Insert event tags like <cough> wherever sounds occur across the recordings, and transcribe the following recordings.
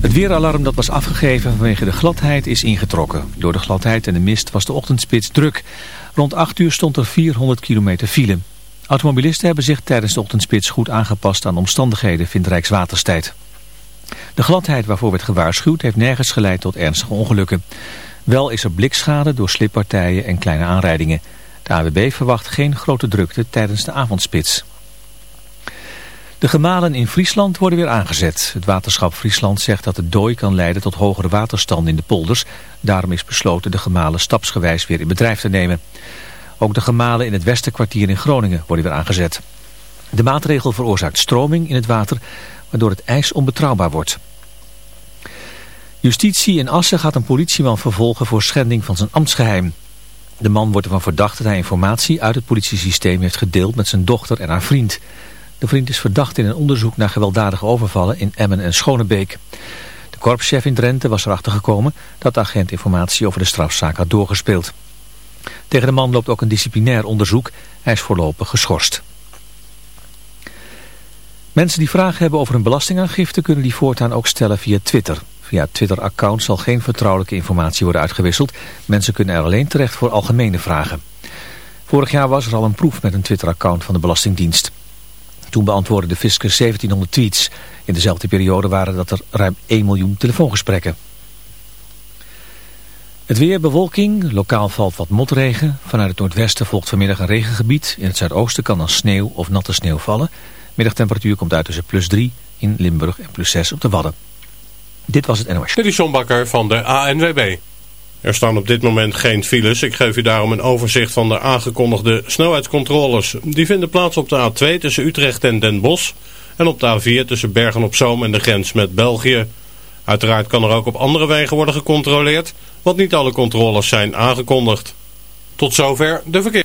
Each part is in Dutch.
Het weeralarm dat was afgegeven vanwege de gladheid is ingetrokken. Door de gladheid en de mist was de ochtendspits druk. Rond 8 uur stond er 400 kilometer file. Automobilisten hebben zich tijdens de ochtendspits goed aangepast aan omstandigheden, vindt Rijkswaterstijd. De gladheid waarvoor werd gewaarschuwd heeft nergens geleid tot ernstige ongelukken. Wel is er blikschade door slippartijen en kleine aanrijdingen. De AWB verwacht geen grote drukte tijdens de avondspits. De gemalen in Friesland worden weer aangezet. Het waterschap Friesland zegt dat de dooi kan leiden tot hogere waterstanden in de polders. Daarom is besloten de gemalen stapsgewijs weer in bedrijf te nemen. Ook de gemalen in het Westerkwartier in Groningen worden weer aangezet. De maatregel veroorzaakt stroming in het water, waardoor het ijs onbetrouwbaar wordt. Justitie in Assen gaat een politieman vervolgen voor schending van zijn ambtsgeheim. De man wordt ervan verdacht dat hij informatie uit het politiesysteem heeft gedeeld met zijn dochter en haar vriend. De vriend is verdacht in een onderzoek naar gewelddadige overvallen in Emmen en Schonebeek. De korpschef in Drenthe was erachter gekomen dat de agent informatie over de strafzaak had doorgespeeld. Tegen de man loopt ook een disciplinair onderzoek. Hij is voorlopig geschorst. Mensen die vragen hebben over een belastingaangifte kunnen die voortaan ook stellen via Twitter. Via Twitter-account zal geen vertrouwelijke informatie worden uitgewisseld. Mensen kunnen er alleen terecht voor algemene vragen. Vorig jaar was er al een proef met een Twitter-account van de Belastingdienst. Toen beantwoordde de fiscus 1700 tweets. In dezelfde periode waren dat er ruim 1 miljoen telefoongesprekken. Het weer, bewolking, lokaal valt wat motregen. Vanuit het noordwesten volgt vanmiddag een regengebied. In het zuidoosten kan dan sneeuw of natte sneeuw vallen. Middagtemperatuur komt uit tussen plus 3 in Limburg en plus 6 op de Wadden. Dit was het NOS. Dit is John Bakker van de ANWB. Er staan op dit moment geen files. Ik geef u daarom een overzicht van de aangekondigde snelheidscontroles. Die vinden plaats op de A2 tussen Utrecht en Den Bosch. En op de A4 tussen Bergen op Zoom en de grens met België. Uiteraard kan er ook op andere wegen worden gecontroleerd. Want niet alle controles zijn aangekondigd. Tot zover de verkeer.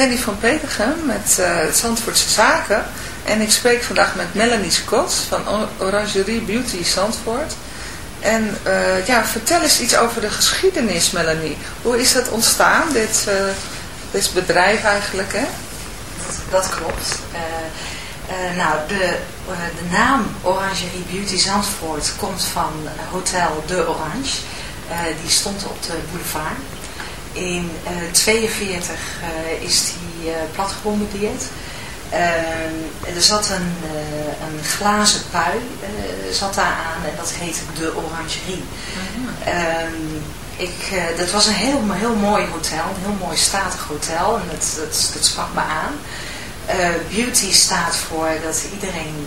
Henny van Petergem met uh, Zandvoortse Zaken. En ik spreek vandaag met Melanie Scott van Orangerie Beauty Zandvoort. En uh, ja, vertel eens iets over de geschiedenis, Melanie. Hoe is dat ontstaan, dit, uh, dit bedrijf eigenlijk, hè? Dat, dat klopt. nou, de, de naam Orangerie Beauty Zandvoort komt van Hotel De Orange. die stond op de boulevard. In 1942 uh, uh, is die uh, plat gebombardeerd. er zat een, een glazen pui zat daar aan en dat heette de Orangerie. -huh. ik, dat was een heel, heel mooi hotel, een heel mooi statig hotel en dat, dat, dat sprak me aan. beauty staat voor dat iedereen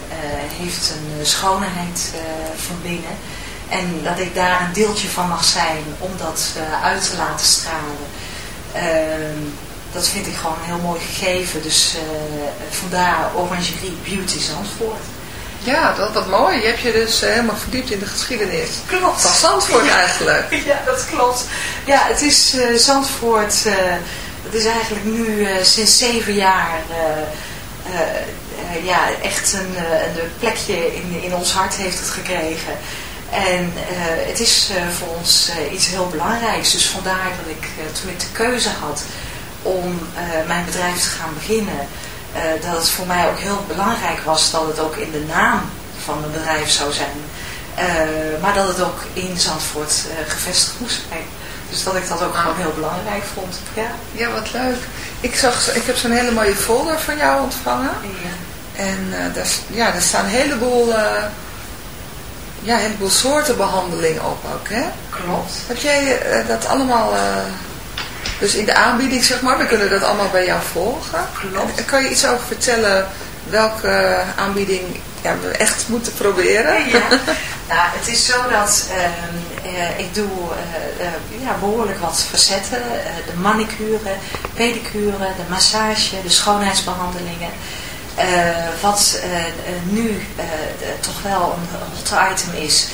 heeft een schoonheid van binnen en dat ik daar een deeltje van mag zijn om dat uh, uit te laten stralen. Uh, dat vind ik gewoon een heel mooi gegeven. Dus uh, vandaar Orangerie Beauty Zandvoort. Ja, dat wat mooi. Je hebt je dus helemaal verdiept in de geschiedenis. Klopt. Van Zandvoort eigenlijk. <laughs> ja, dat klopt. Ja, het is Zandvoort. het is eigenlijk nu sinds zeven jaar ja, echt een, een plekje in, in ons hart heeft het gekregen. En uh, het is uh, voor ons uh, iets heel belangrijks. Dus vandaar dat ik, toen ik de keuze had om mijn bedrijf te gaan beginnen, dat het voor mij ook heel belangrijk was dat het ook in de naam van mijn bedrijf zou zijn. maar dat het ook in Zandvoort gevestigd moest zijn. Dus dat ik dat ook gewoon heel belangrijk vond. Ja, ja wat leuk. Ik, zag, ik heb zo'n hele mooie folder van jou ontvangen. Ja. En daar, ja, er staan een heleboel ja, een heleboel soorten behandeling op ook, hè? Klopt. Heb jij uh, dat allemaal, uh, dus in de aanbieding zeg maar, we kunnen dat allemaal bij jou volgen. Klopt. En, kan je iets over vertellen welke aanbieding ja, we echt moeten proberen? Ja, nou, het is zo dat uh, ik doe ja, behoorlijk wat facetten. de manicure, pedicure, de massage, de schoonheidsbehandelingen. Uh, wat uh, nu uh, toch wel een hot item is,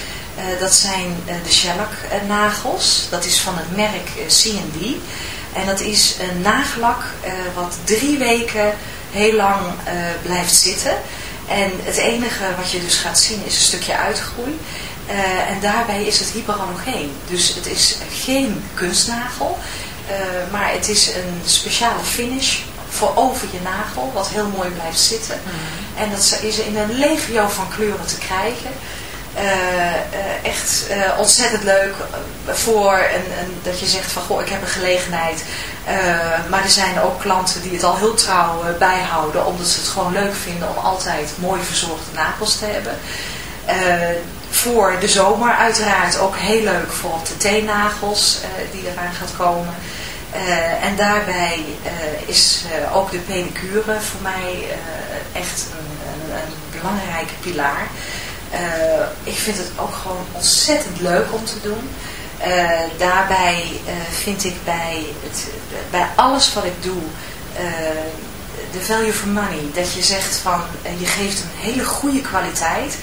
dat zijn de shellac nagels. Dat is van het merk C&D. En dat is een nagellak wat drie weken heel lang blijft zitten. En het enige wat je dus gaat zien is een stukje uitgroei. en daarbij is het hyperalogeen. Dus het is geen kunstnagel, maar het is een speciale finish voor over je nagel, wat heel mooi blijft zitten. Mm. En dat is in een legio van kleuren te krijgen. Uh, uh, echt uh, ontzettend leuk voor een, een, dat je zegt van goh ik heb een gelegenheid maar er zijn ook klanten die het al heel trouw bijhouden omdat ze het gewoon leuk vinden om altijd mooi verzorgde nagels te hebben voor de zomer uiteraard ook heel leuk voor op de teennagels die eraan gaat komen uh, en daarbij uh, is uh, ook de pedicure voor mij echt een, een, een, belangrijke pilaar. ik vind het ook gewoon ontzettend leuk om te doen. daarbij vind ik bij, het, bij alles wat ik doe de value for money. Dat je zegt van je geeft een hele goede kwaliteit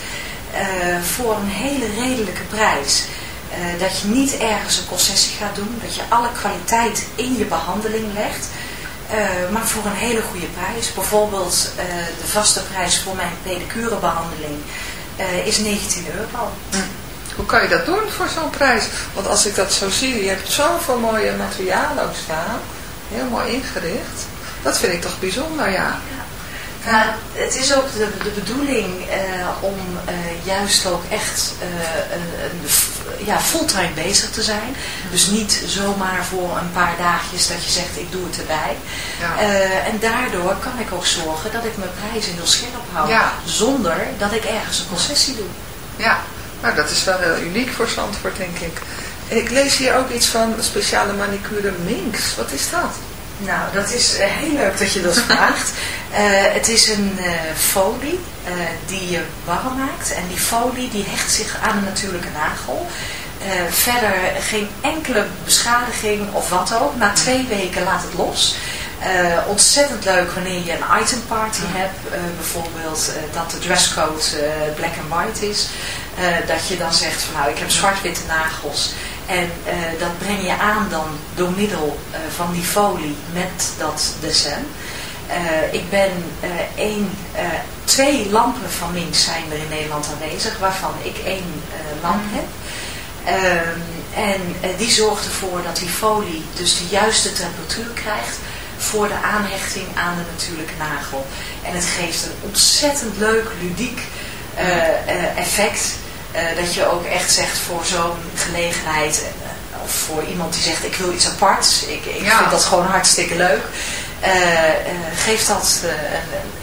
voor een hele redelijke prijs. Uh, dat je niet ergens een concessie gaat doen. Dat je alle kwaliteit in je behandeling legt. Uh, maar voor een hele goede prijs. Bijvoorbeeld uh, de vaste prijs voor mijn pedicurebehandeling is 19 euro. Hm. Hoe kan je dat doen voor zo'n prijs? Want als ik dat zo zie, je hebt zoveel mooie materialen ook staan. Heel mooi ingericht. Dat vind ik toch bijzonder, ja. Nou, het is ook de, de bedoeling uh, om uh, juist ook echt uh, een, ja, fulltime bezig te zijn. Dus niet zomaar voor een paar dagjes dat je zegt ik doe het erbij. Ja. en daardoor kan ik ook zorgen dat ik mijn prijzen heel scherp hou. Ja. Zonder dat ik ergens een concessie doe. Ja, nou dat is wel heel uniek voor Zandvoort denk ik. Ik lees hier ook iets van speciale manicure Minx. Wat is dat? Nou, dat is uh, heel leuk dat je dat <laughs> vraagt. Uh, het is een uh, folie die je warm maakt. En die folie die hecht zich aan een natuurlijke nagel. verder geen enkele beschadiging of wat ook. Na twee weken laat het los. ontzettend leuk wanneer je een item party hebt. bijvoorbeeld dat de dresscode black and white is. dat je dan zegt van nou ik heb zwart-witte nagels. En eh, dat breng je aan dan door middel eh, van die folie met dat dessin. Eh, ik ben één, twee lampen van Minx zijn er in Nederland aanwezig, waarvan ik één lamp heb. Ehm, en die zorgt ervoor dat die folie dus de juiste temperatuur krijgt voor de aanhechting aan de natuurlijke nagel. En het geeft een ontzettend leuk, ludiek effect. Eh, dat je ook echt zegt voor zo'n gelegenheid, eh, of voor iemand die zegt ik wil iets aparts, ik, ik Ja. vind dat gewoon hartstikke leuk. eh, geeft dat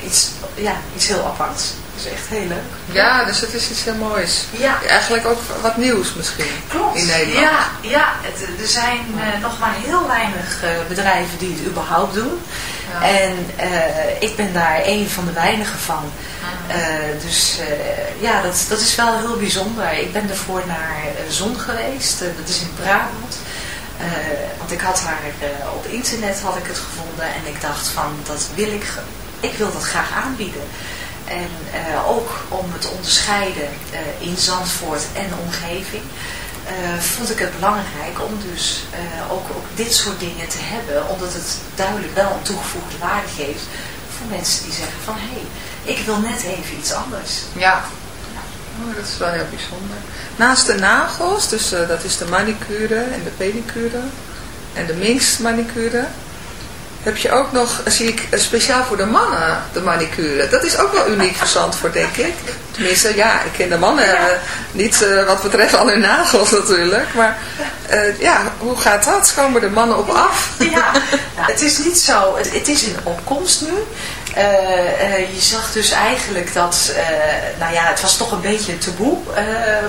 iets, ja, iets heel aparts. Dat is echt heel leuk. Ja, dus het is iets heel moois. Ja. Eigenlijk ook wat nieuws misschien. Klopt. In Nederland. Ja, ja het, er zijn nog maar heel weinig bedrijven die het überhaupt doen. Ja. En eh, ik ben daar een van de weinigen van. Mhm. Eh, dus eh, ja, dat, dat is wel heel bijzonder. Ik ben ervoor naar Zon geweest. Dat is in Brabant. Want ik had haar op internet had ik het gevonden. En ik dacht van, dat wil ik, ik wil dat graag aanbieden. En ook om het te onderscheiden in Zandvoort en omgeving, eh, vond ik het belangrijk om dus eh, ook, ook dit soort dingen te hebben, omdat het duidelijk wel een toegevoegde waarde geeft voor mensen die zeggen van hé, hey, ik wil net even iets anders. Ja. Oh, dat is wel heel bijzonder. Naast de nagels, dus eh, dat is de manicure en de pedicure en de minx manicure, heb je ook nog, eh, zie ik, eh, speciaal voor de mannen de manicure. Dat is ook wel uniek voor Zandvoort, denk ik. Tenminste, ja, ik ken de mannen eh, niet wat betreft al hun nagels natuurlijk. Maar ja, hoe gaat dat? Komen de mannen op af? Ja, <laughs> het is niet zo, het, het is in opkomst nu. Eh, eh, je zag dus eigenlijk dat, eh, nou ja, het was toch een beetje een taboe.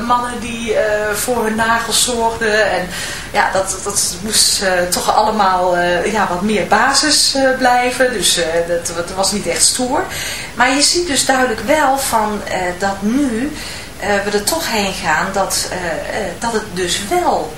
mannen die voor hun nagels zorgden. En ja, dat, dat moest toch allemaal ja, wat meer basis blijven. Dus dat, dat was niet echt stoer. Maar je ziet dus duidelijk wel van dat nu we er toch heen gaan dat, dat het dus wel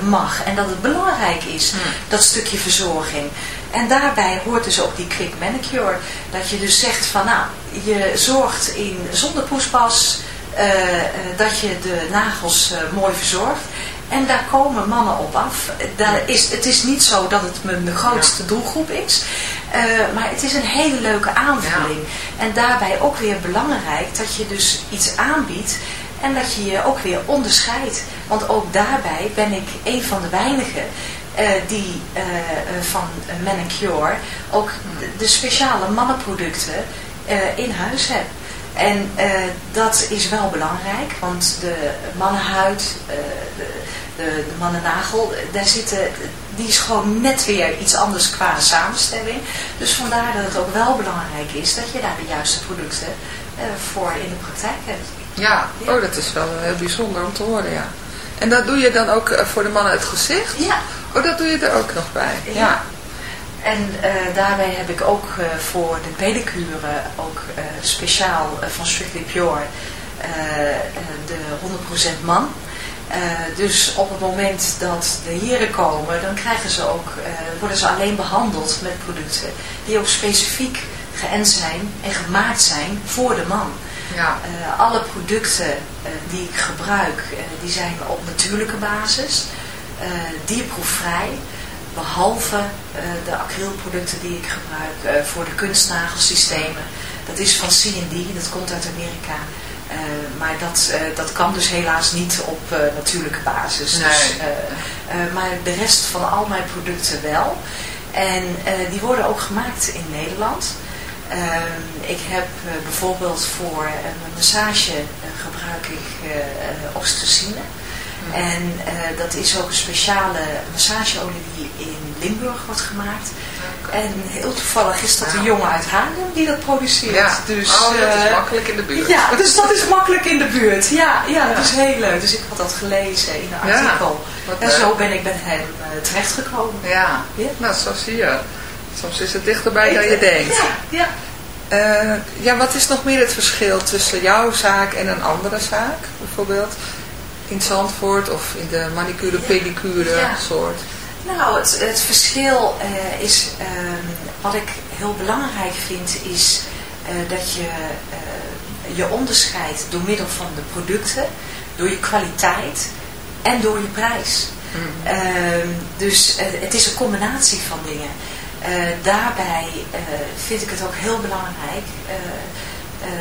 mag en dat het belangrijk is, dat stukje verzorging. En daarbij hoort dus ook die quick manicure. Dat je dus zegt van nou, je zorgt in, zonder poespas eh, eh, dat je de nagels eh, mooi verzorgt. En daar komen mannen op af. Daar is, het is niet zo dat het mijn, grootste doelgroep is. maar het is een hele leuke aanvulling. En daarbij ook weer belangrijk dat je dus iets aanbiedt. En dat je je ook weer onderscheidt. Want ook daarbij ben ik een van de weinigen die eh, eh, van Manicure ook de, speciale mannenproducten eh, in huis heb. En eh, dat is wel belangrijk, want de mannenhuid, eh, de, de, de mannennagel, eh, daar zitten, die is gewoon net weer iets anders qua samenstelling. Dus vandaar dat het ook wel belangrijk is dat je daar de juiste producten eh, voor in de praktijk hebt. Ja, oh, dat is wel heel bijzonder om te horen, ja. En dat doe je dan ook eh, voor de mannen het gezicht? Ja. Oh, dat doe je er ook nog bij? Ja. En eh, daarbij heb ik ook eh, voor de pedicure ook eh, speciaal van Strictly Pure de 100% man. Dus op het moment dat de heren komen, dan krijgen ze ook, worden ze alleen behandeld met producten die ook specifiek geënt zijn en gemaakt zijn voor de man. Ja. Alle producten die ik gebruik, die zijn op natuurlijke basis, dierproefvrij, behalve eh, de acrylproducten die ik gebruik eh, voor de kunstnagelsystemen. Dat is van C&D, dat komt uit Amerika. Eh, maar dat, eh, dat kan dus helaas niet op eh, natuurlijke basis. Nee. Dus, eh, eh, maar de rest van al mijn producten wel. En eh, die worden ook gemaakt in Nederland. Ik heb eh, bijvoorbeeld voor eh, mijn massage eh, gebruik ik eh, eh, oxytocine. En eh, dat is ook een speciale massageolie die in Limburg wordt gemaakt. En heel toevallig is dat een jongen uit Haarlem die dat produceert. Ja. Dus, oh, dat is eh, makkelijk in de buurt. Ja, dus dat is makkelijk in de buurt. Ja, ja, dat is heel leuk. Dus ik had dat gelezen in een Ja, artikel. en zo ben ik bij hem eh, terechtgekomen. Ja, Ja. nou zo zie je. Soms is het dichterbij dan je denkt. Ja, ja. Ja, wat is nog meer het verschil tussen jouw zaak en een andere zaak? Bijvoorbeeld in Zandvoort of in de manicure, pedicure Ja. soort. Nou, het, het verschil eh, is, ehm, wat ik heel belangrijk vind, is eh, dat je eh, je onderscheidt door middel van de producten, door je kwaliteit en door je prijs. Ehm, dus het is een combinatie van dingen. Daarbij vind ik het ook heel belangrijk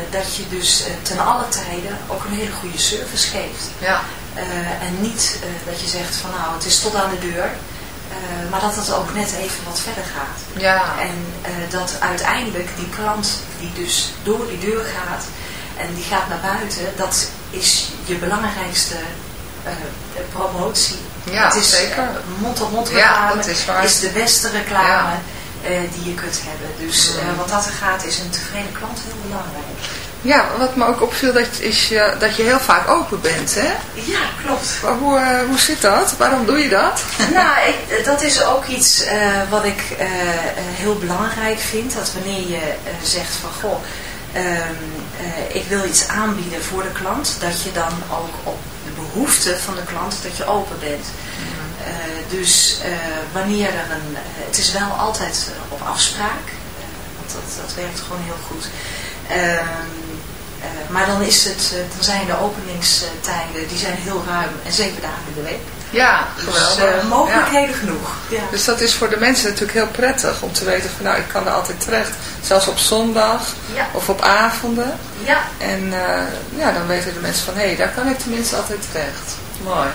dat je dus ten alle tijden ook een hele goede service geeft. Ja. Eh, en niet eh, dat je zegt van nou het is tot aan de deur. eh, maar dat het ook net even wat verder gaat. Ja. En dat uiteindelijk die klant die dus door die deur gaat en die gaat naar buiten, dat is je belangrijkste promotie. Ja, het is zeker. mond-op-mond reclame, dat is waar. is de beste reclame Ja. die je kunt hebben. Dus Mm. wat dat er gaat is een tevreden klant heel belangrijk. Ja, wat me ook opviel dat, is dat je heel vaak open bent, hè? Ja, klopt. Maar Hoe, eh, hoe zit dat? Waarom doe je dat? <laughs> nou, ik, dat is ook iets eh, wat ik eh, eh, heel belangrijk vind. Dat wanneer je eh, zegt van, goh, ehm, eh, ik wil iets aanbieden voor de klant. Dat je dan ook op de behoeften van de klant, dat je open bent. Eh, dus eh, wanneer er een, eh, het is wel altijd eh, op afspraak. eh, want dat, dat werkt gewoon heel goed. Ehm, eh, maar dan, is het, eh, dan zijn de openingstijden, die zijn heel ruim en zeven dagen in de week. Ja, Dus geweldig. eh, mogelijkheden genoeg. Ja. Dus dat is voor de mensen natuurlijk heel prettig om te weten van nou, ik kan er altijd terecht. Zelfs op zondag Ja. of op avonden. ja, En eh, ja, dan weten de mensen van hé, hey, daar kan ik tenminste altijd terecht. Mooi.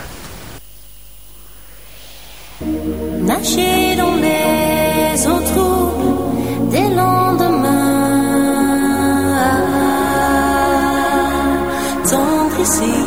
Nager dans les eaux troubles des lendemains. see.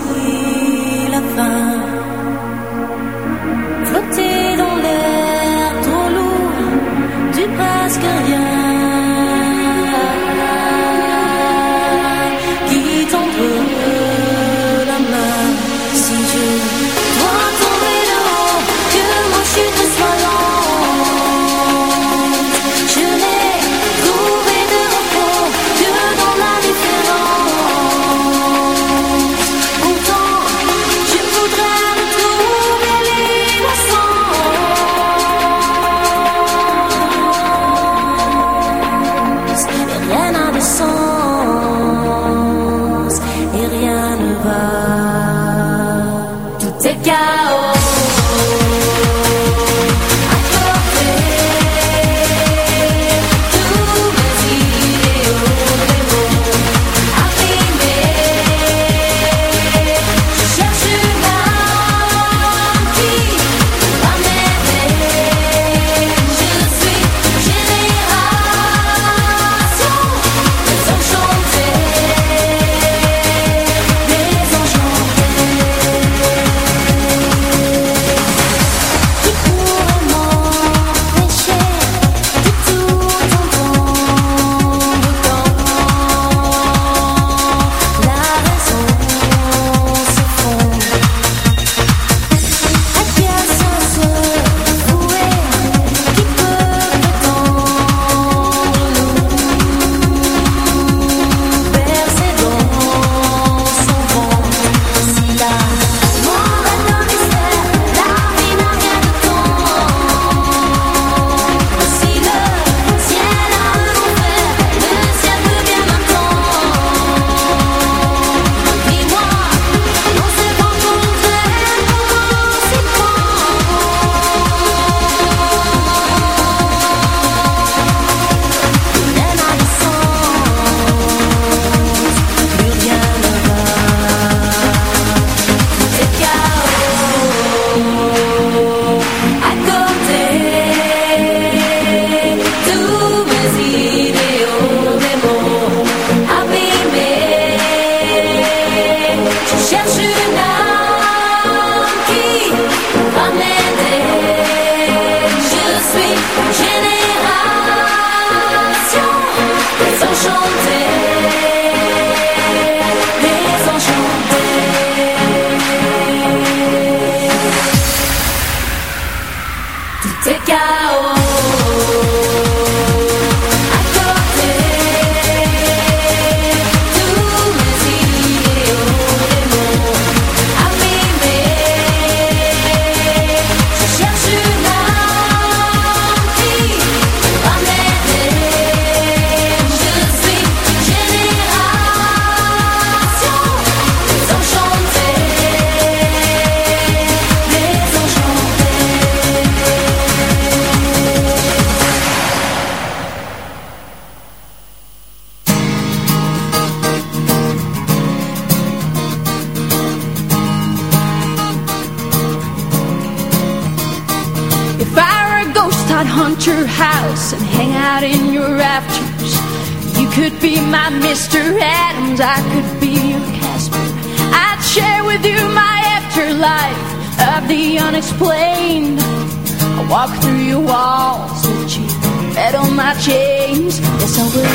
Afterlife of the unexplained. I walk through your walls, let you bet on my chains. Yes, I will.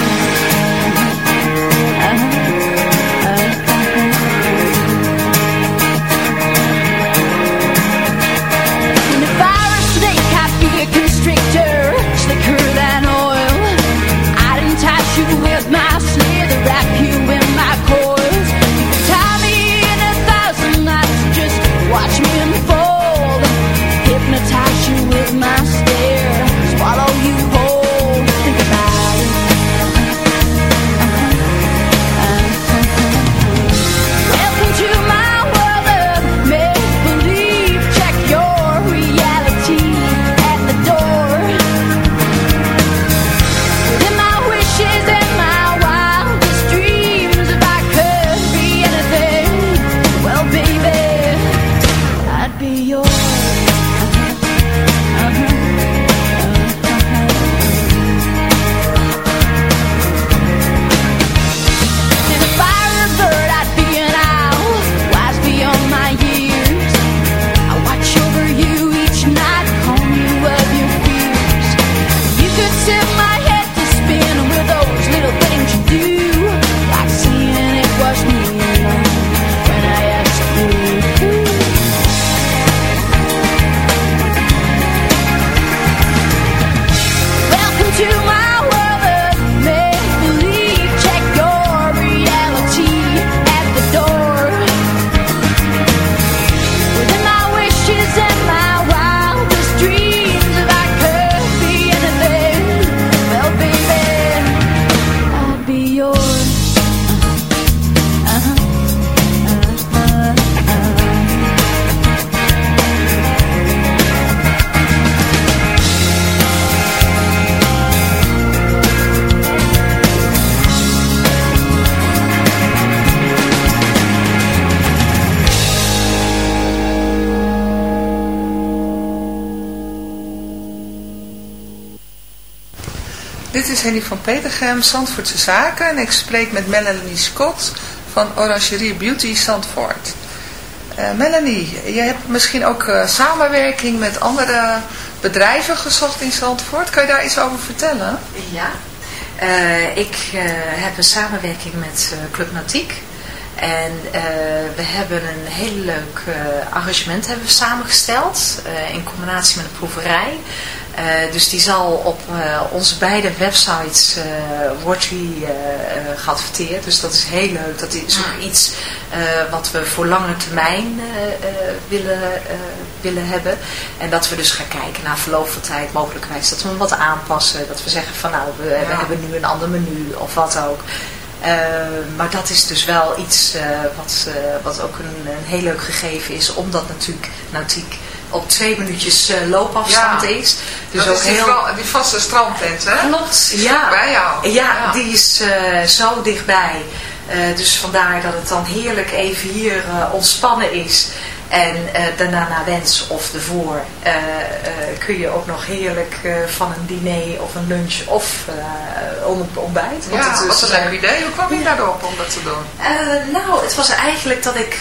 Uh-huh. Is Henny van Petergem, Zandvoortse Zaken. En ik spreek met Melanie Scott van Orangerie Beauty Zandvoort. Eh, Melanie, je hebt misschien ook eh, samenwerking met andere bedrijven gezocht in Zandvoort. Kan je daar iets over vertellen? Ja, Eh, ik heb een samenwerking met Club Nautiek. En we hebben een heel leuk arrangement hebben we samengesteld in combinatie met een proeverij. Eh, dus die zal op eh, onze beide websites eh, wordt die geadverteerd. Dus dat is heel leuk. Dat is ook iets wat we voor lange termijn willen, willen hebben. En dat we dus gaan kijken naar verloop van tijd mogelijkwijs. Dat we hem wat aanpassen. Dat we zeggen van nou we, we Ja. hebben nu een ander menu of wat ook. Maar dat is dus wel iets wat, wat ook een, een heel leuk gegeven is. Omdat natuurlijk nautiek op twee minuutjes eh, loopafstand Ja. is. Dus dat ook is die, heel... die vaste strandtent, hè? Klopt, ja. bij jou. Ja, Ja. die is eh, zo dichtbij. Eh, dus vandaar dat het dan heerlijk even hier ontspannen is. En eh, daarna naar wens of ervoor eh, eh, kun je ook nog heerlijk van een diner of een lunch of om ontbijt. Want Ja, het wat een leuk idee. Hoe kwam je daarop om dat te doen? nou, het was eigenlijk dat ik,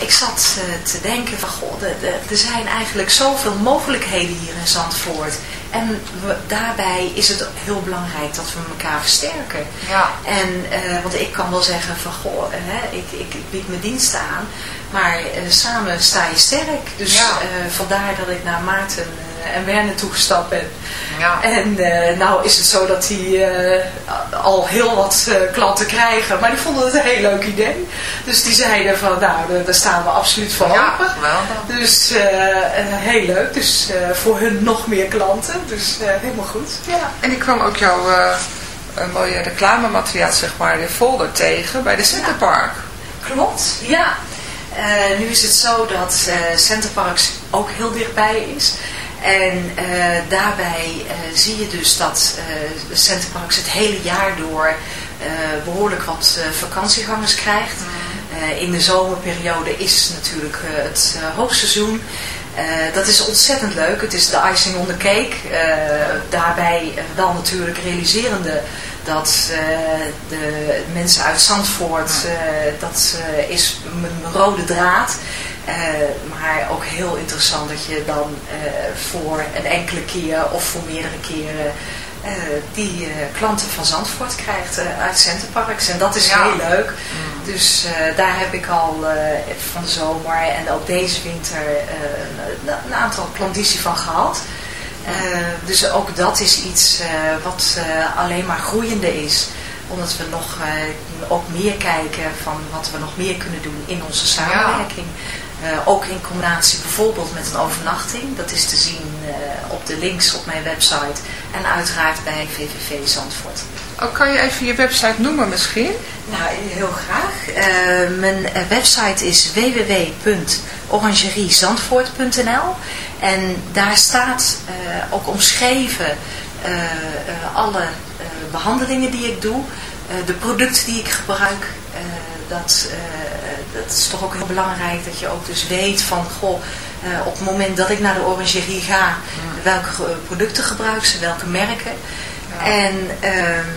ik zat te denken van, goh, er zijn eigenlijk zoveel mogelijkheden hier in Zandvoort. En we- daarbij is het heel belangrijk dat we elkaar versterken. Ja. En, want ik kan wel zeggen van, goh, ik, ik, ik bied mijn diensten aan, maar eh, samen sta je sterk. Dus Ja. eh, vandaar dat ik naar Maarten eh, en Werner toegestapt ben. Ja. En nou is het zo dat die al heel wat klanten krijgen. Maar die vonden het een heel leuk idee. Dus die zeiden van nou, daar- staan we absoluut voor Ja, open. geweldig. Dus heel leuk. Dus voor hun nog meer klanten. Dus helemaal goed. Ja. En ik kwam ook jouw mooie reclamemateriaal, zeg maar, de folder tegen bij de Centerpark. Klopt, ja. Eh, nu is het zo dat eh Centerparks ook heel dichtbij is. En eh, daarbij zie je dus dat Centerparks het hele jaar door eh, behoorlijk wat vakantiegangers krijgt. In de zomerperiode is natuurlijk het hoogseizoen. Dat is ontzettend leuk. Het is de icing on the cake. Daarbij wel natuurlijk realiserende dat eh, de mensen uit Zandvoort, eh, dat eh, is mijn rode draad. Eh, maar ook heel interessant dat je dan voor een enkele keer of voor meerdere keren die klanten van Zandvoort krijgt uit Centerparks. En dat is Ja. heel leuk. Dus eh, daar heb ik al van de zomer en ook deze winter een, een aantal klanditie van gehad. Eh, dus ook dat is iets eh, wat eh, alleen maar groeiende is. Omdat we nog ook meer kijken van wat we nog meer kunnen doen in onze samenwerking. Ook in combinatie bijvoorbeeld met een overnachting. Dat is te zien op de links op mijn website. En uiteraard bij VVV Zandvoort. Oh, kan je even je website noemen misschien? Nou, heel graag. Mijn website is www.orangeriezandvoort.nl en daar staat eh, ook omschreven eh, eh, alle eh, behandelingen die ik doe, de producten die ik gebruik. dat, dat is toch ook heel belangrijk dat je ook dus weet van, goh, op het moment dat ik naar de orangerie ga, welke eh, producten gebruik ze, welke merken. En ehm,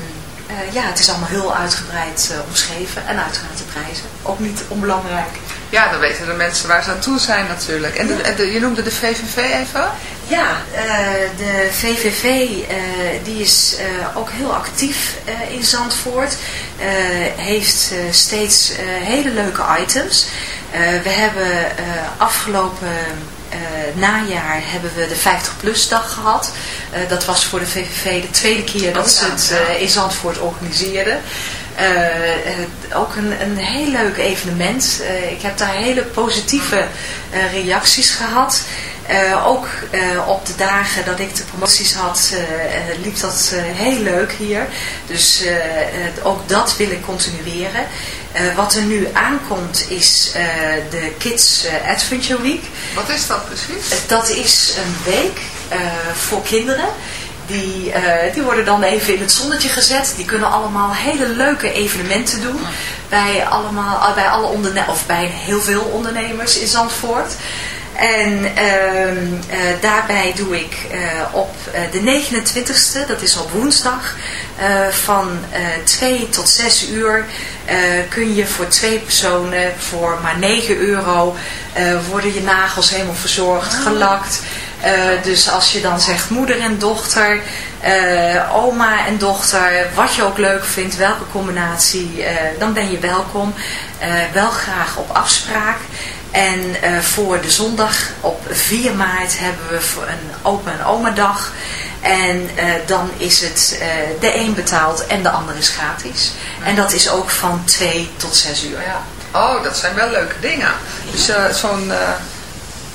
eh, ja, het is allemaal heel uitgebreid omschreven. En uiteraard de prijzen. Ook niet onbelangrijk. Ja, dan weten de mensen waar ze aan toe zijn natuurlijk. En, de, en de- je noemde de VVV even? Ja, eh, de VVV eh, die is eh, ook heel actief in Zandvoort. Heeft steeds hele leuke items. We hebben afgelopen najaar hebben we de 50 plus dag gehad. Eh, dat was voor de VVV de tweede keer dat Oh, ze het in Zandvoort organiseerden. Eh, ook een, een heel leuk evenement. Eh, ik heb daar hele positieve eh, reacties gehad. Eh, ook op de dagen dat ik de promoties had, liep dat heel leuk hier. Dus ook dat wil ik continueren. Wat er nu aankomt is de Kids Adventure Week. Wat is dat precies? Dat is een week voor kinderen. Die, eh, die worden dan even in het zonnetje gezet. Die kunnen allemaal hele leuke evenementen doen. Bij, allemaal, bij, alle onderne of bij heel veel ondernemers in Zandvoort. En ehm, eh, daarbij doe ik eh, op eh, de 29e, dat is op woensdag, eh, van eh 2 tot 6 uur eh, kun je voor twee personen voor maar 9 euro eh, worden je nagels helemaal verzorgd, gelakt. Eh, dus als je dan zegt moeder en dochter, eh, oma en dochter, wat je ook leuk vindt, welke combinatie, eh, dan ben je welkom. Wel graag op afspraak. En voor de zondag op 4 maart hebben we voor een opa en oma dag. En dan is het de een betaald en de ander is gratis. En dat is ook van 2 tot 6 uur. Ja. Oh, dat zijn wel leuke dingen. Dus zo'n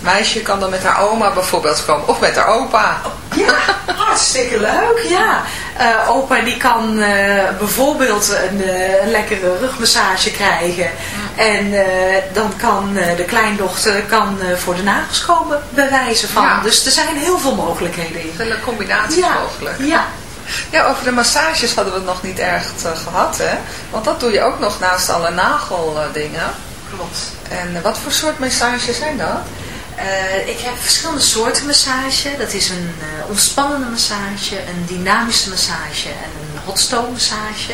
meisje kan dan met haar oma bijvoorbeeld komen. Of met haar opa. Ja, hartstikke leuk, ja. Eh, opa die kan eh, bijvoorbeeld een, eh, een lekkere rugmassage krijgen. En dan kan de kleindochter kan, voor de nagels komen, bij wijze van. Ja. Dus er zijn heel veel mogelijkheden in. Vele combinaties Ja, mogelijk. ja. Ja, over de massages hadden we het nog niet erg eh, gehad, hè? Want dat doe je ook nog naast alle nageldingen. Klopt. En wat voor soort massages zijn dat? Eh, ik heb verschillende soorten massage. Dat is een eh, ontspannende massage, een dynamische massage en een hotstone massage.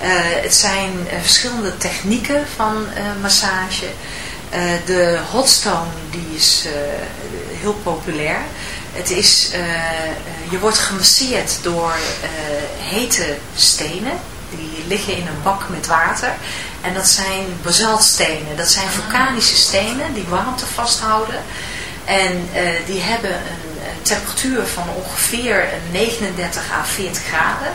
Eh, het zijn verschillende technieken van massage. De hotstone die is heel populair. Het is, je wordt gemasseerd door hete stenen. Liggen in een bak met water. En dat zijn basaltstenen. Dat zijn vulkanische stenen die warmte vasthouden. En eh, die hebben een, eh, temperatuur van ongeveer een 39 à 40 graden.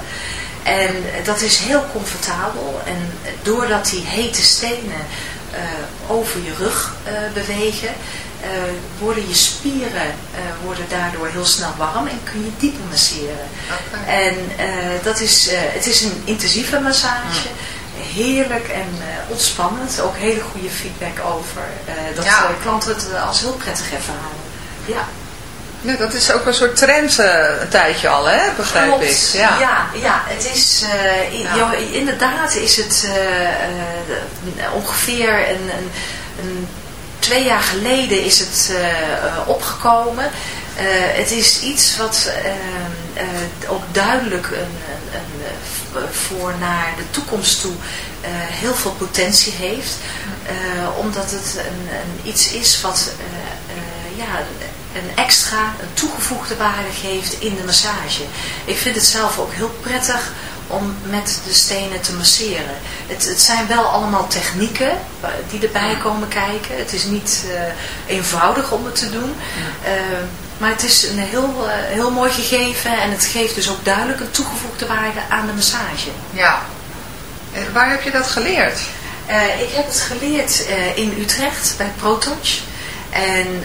En eh, dat is heel comfortabel. En eh, doordat die hete stenen eh, over je rug eh, bewegen, eh, worden je spieren eh, worden daardoor heel snel warm en kun je dieper masseren. Oké. En eh, dat is, eh, het is een intensieve massage. Heerlijk en eh, ontspannend. Ook hele goede feedback over. eh, dat Ja. eh, klanten het eh, als heel prettig ervaren. Ja. Ja, dat is ook een soort trend eh, een tijdje al, hè? begrijp Klopt. ik. Ja. ja, ja, het is, eh, i- Ja. ja, inderdaad is het eh, eh, ongeveer een, een, een twee jaar geleden is het eh, eh, opgekomen. Eh, het is iets wat ook duidelijk een, een, een, voor naar de toekomst toe heel veel potentie heeft. Omdat het een, iets is wat ja, een extra, een toegevoegde waarde geeft in de massage. Ik vind het zelf ook heel prettig om met de stenen te masseren. Het, het zijn wel allemaal technieken die erbij komen kijken. Het is niet eh, eenvoudig om het te doen. Eh, maar het is een heel, eh, heel mooi gegeven en het geeft dus ook duidelijk een toegevoegde waarde aan de massage. Ja. En waar heb je dat geleerd? Ik heb het geleerd in Utrecht bij ProTouch. En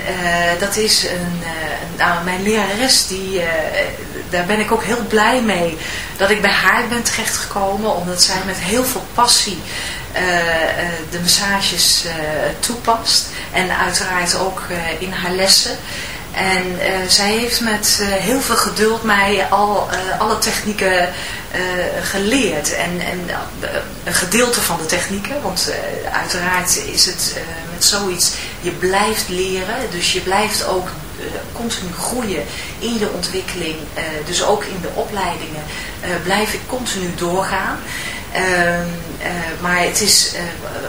dat is een, nou, mijn lerares, die, daar ben ik ook heel blij mee dat ik bij haar ben terechtgekomen. Omdat zij met heel veel passie eh, eh, de massages eh, toepast. En uiteraard ook in haar lessen. En zij heeft met heel veel geduld mij al alle technieken geleerd. En, en een gedeelte van de technieken, want uiteraard is het met zoiets, je blijft leren. Dus je blijft ook continu groeien in je ontwikkeling. eh, dus ook in de opleidingen eh, blijf ik continu doorgaan. Ehm, eh, maar het is eh,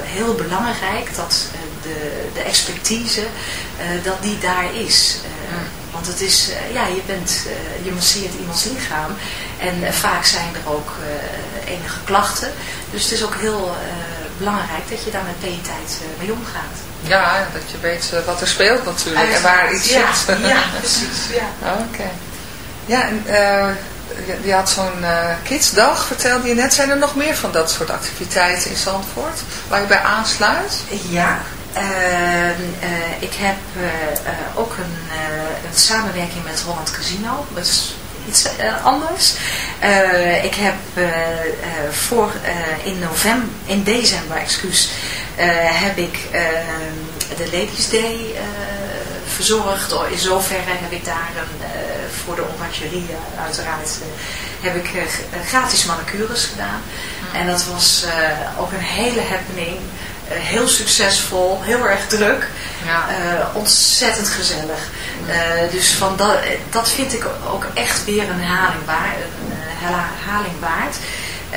heel belangrijk dat eh, de, de expertise, eh, dat die daar is. Eh, Want het is, eh, ja, je, bent, eh, je masseert iemands lichaam en eh, vaak zijn er ook eh, enige klachten. Dus het is ook heel eh, belangrijk dat je daar met tijd eh, mee omgaat. Ja, dat je weet eh, wat er speelt natuurlijk en waar iets ja, zit. Ja, <laughs> precies. Ja. Oké. Ja, en eh, je, je had zo'n eh, kidsdag, vertelde je net. Zijn er nog meer van dat soort activiteiten in Zandvoort waar je bij aansluit? Ja, ehm, eh, ik heb ook een, eh, een samenwerking met Holland Casino. Dat is iets eh, anders. Eh, ik heb eh, eh, voor, eh, in, november, in december excuus, heb ik ehm, de Ladies Day eh, verzorgd. In zoverre heb ik daar een, eh, voor de eh, uiteraard eh, heb ik eh, gratis manicures gedaan. En dat was eh, ook een hele happening. Eh, heel succesvol, heel erg druk. Ja. Eh, ontzettend gezellig. Eh, dus van dat, eh, dat vind ik ook echt weer een herhaling waard. Een eh, herhaling waard.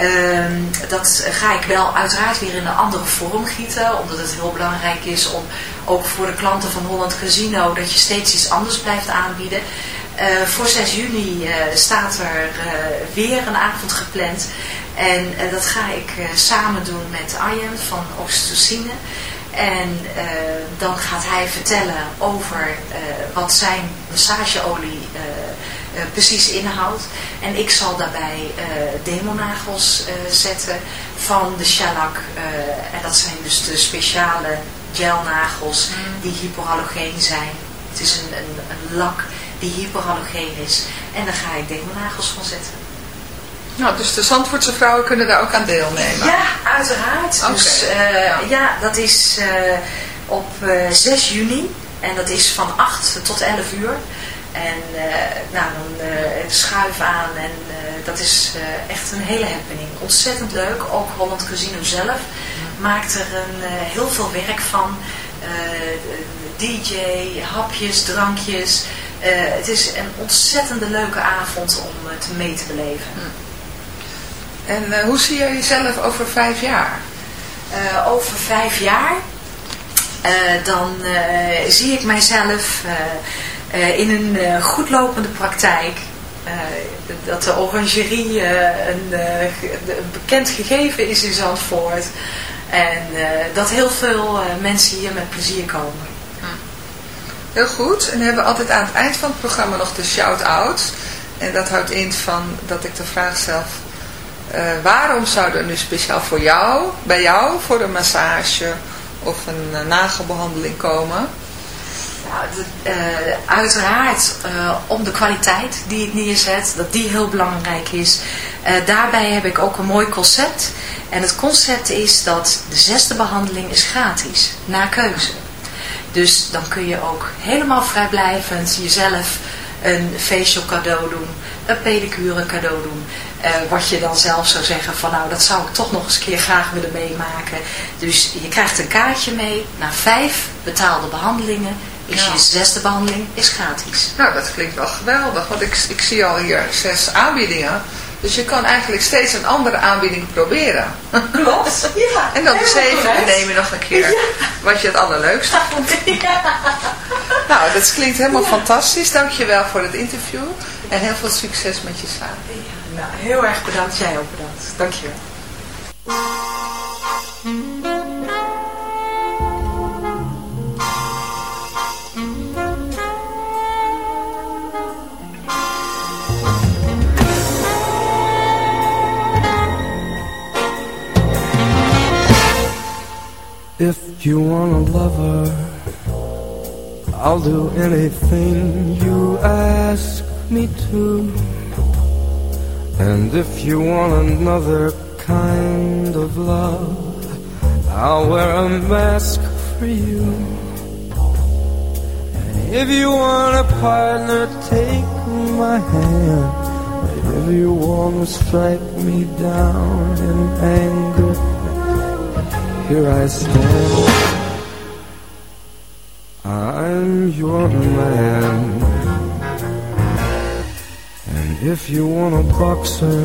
Ehm, dat ga ik wel uiteraard weer in een andere vorm gieten. Omdat het heel belangrijk is om ook voor de klanten van Holland Casino dat je steeds iets anders blijft aanbieden. Eh, voor 6 juni eh, staat er eh, weer een avond gepland. En dat ga ik samen doen met Arjen van Oxytocine. En dan gaat hij vertellen over wat zijn massageolie eh, precies inhoudt. En ik zal daarbij eh demonagels eh, zetten van de shellac. en dat zijn dus de speciale gelnagels die hypohalogeen zijn. Het is een, een, een lak die hypohalogeen is. En daar ga ik demonagels van zetten. Nou, dus de Zandvoortse vrouwen kunnen daar ook aan deelnemen. Ja, uiteraard. Dus ja. ja. dat is op eh, 6 juni. En dat is van 8 tot 11 uur. En eh, nou, dan eh schuif aan. En eh, dat is echt een hele happening. Ontzettend leuk. Ook Holland Casino zelf maakt er een, heel veel werk van. DJ, hapjes, drankjes. Het is een ontzettende leuke avond om te mee te beleven. En hoe zie je jezelf over vijf jaar? Over vijf jaar, dan zie ik mijzelf eh, in een eh, goedlopende praktijk. Eh, dat de orangerie een, een bekend gegeven is in Zandvoort. En dat heel veel mensen hier met plezier komen. Heel goed. En we hebben altijd aan het eind van het programma nog de shout-out. En dat houdt in van dat ik de vraag eh, waarom zou er nu speciaal voor jou, bij jou, voor een massage of een eh, nagelbehandeling komen? Eh, uiteraard eh, om de kwaliteit die ik neerzet, dat die heel belangrijk is. Eh, daarbij heb ik ook een mooi concept. En het concept is dat de zesde behandeling is gratis, naar keuze. Dus dan kun je ook helemaal vrijblijvend jezelf een facial cadeau doen, een pedicure cadeau doen. Wat je dan zelf zou zeggen van nou dat zou ik toch nog eens een keer graag willen meemaken. Dus je krijgt een kaartje mee. Na vijf betaalde behandelingen is Ja. je zesde behandeling is gratis. Nou, dat klinkt wel geweldig, want ik, ik zie al hier zes aanbiedingen. Dus je kan eigenlijk steeds een andere aanbieding proberen. Klopt, <laughs> ja. En dan de neem je nog een keer wat je het allerleukste vond. <laughs> Nou, dat klinkt helemaal fantastisch. Dankjewel voor het interview. En heel veel succes met je zaak. Nou, heel erg bedankt. Jij ook bedankt. Dankjewel. If you want a lover, I'll do anything you ask me to. And if you want another kind of love, I'll wear a mask for you. And if you want a partner, take my hand. If you want to strike me down in anger, here I stand. I'm your man. And if you want a boxer,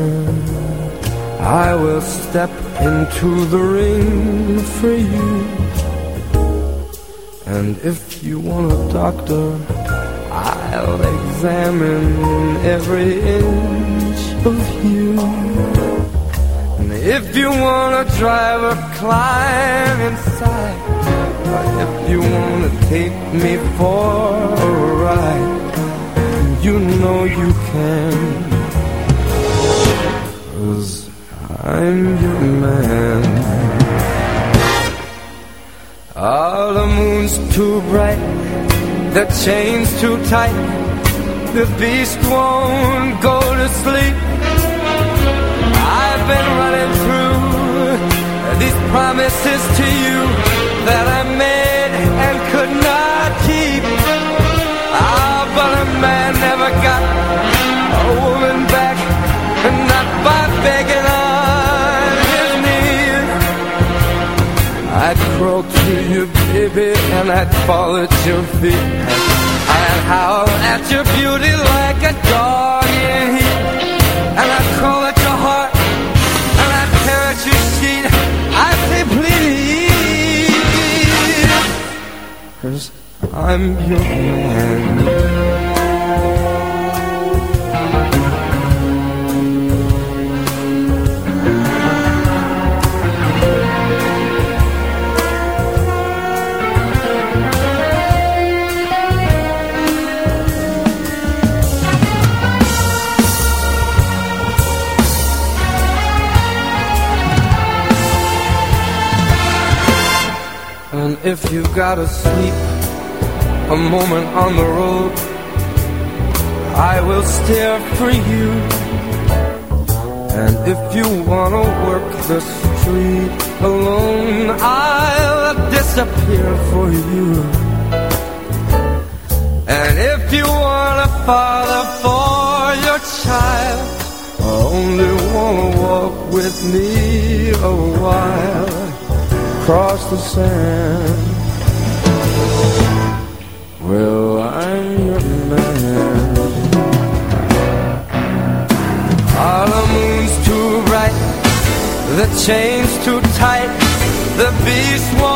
I will step into the ring for you. And if you want a doctor, I'll examine every inch of you. If you wanna drive a climb inside, or if you wanna take me for a ride, you know you can. Cause I'm your man. Oh, the moon's too bright, the chain's too tight, the beast won't go to sleep. Promises to you that I made and could not keep. Ah, but a man never got a woman back, and not by begging on his knees. I'd crawl to you, baby, and I'd fall at your feet. I'd howl at your beauty like a dog in heat. Cause I'm your man. If you gotta sleep a moment on the road, I will stare for you. And if you wanna work the street alone, I'll disappear for you. And if you want a father for your child, I only wanna walk with me a while across the sand. Well, I'm your man. Ah, the moon's too bright, the chain's too tight, the beast won't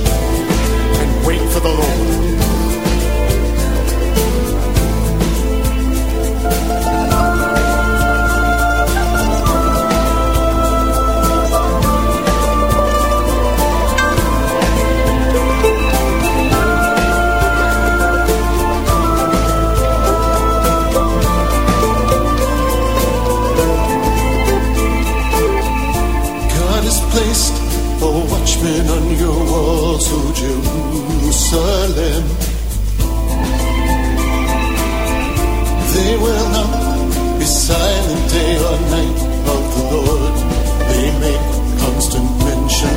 Wait for the Lord. watchman on your walls, O Jerusalem. Jerusalem. They will not be silent day or night of the Lord. They make constant mention.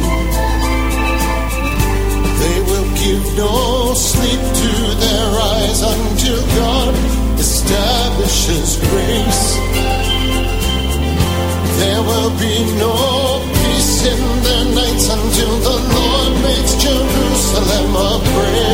They will give no sleep to their eyes until God establishes grace. There will be no peace in their nights until the Lord makes Jerusalem Jerusalem my praise.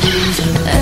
Losing.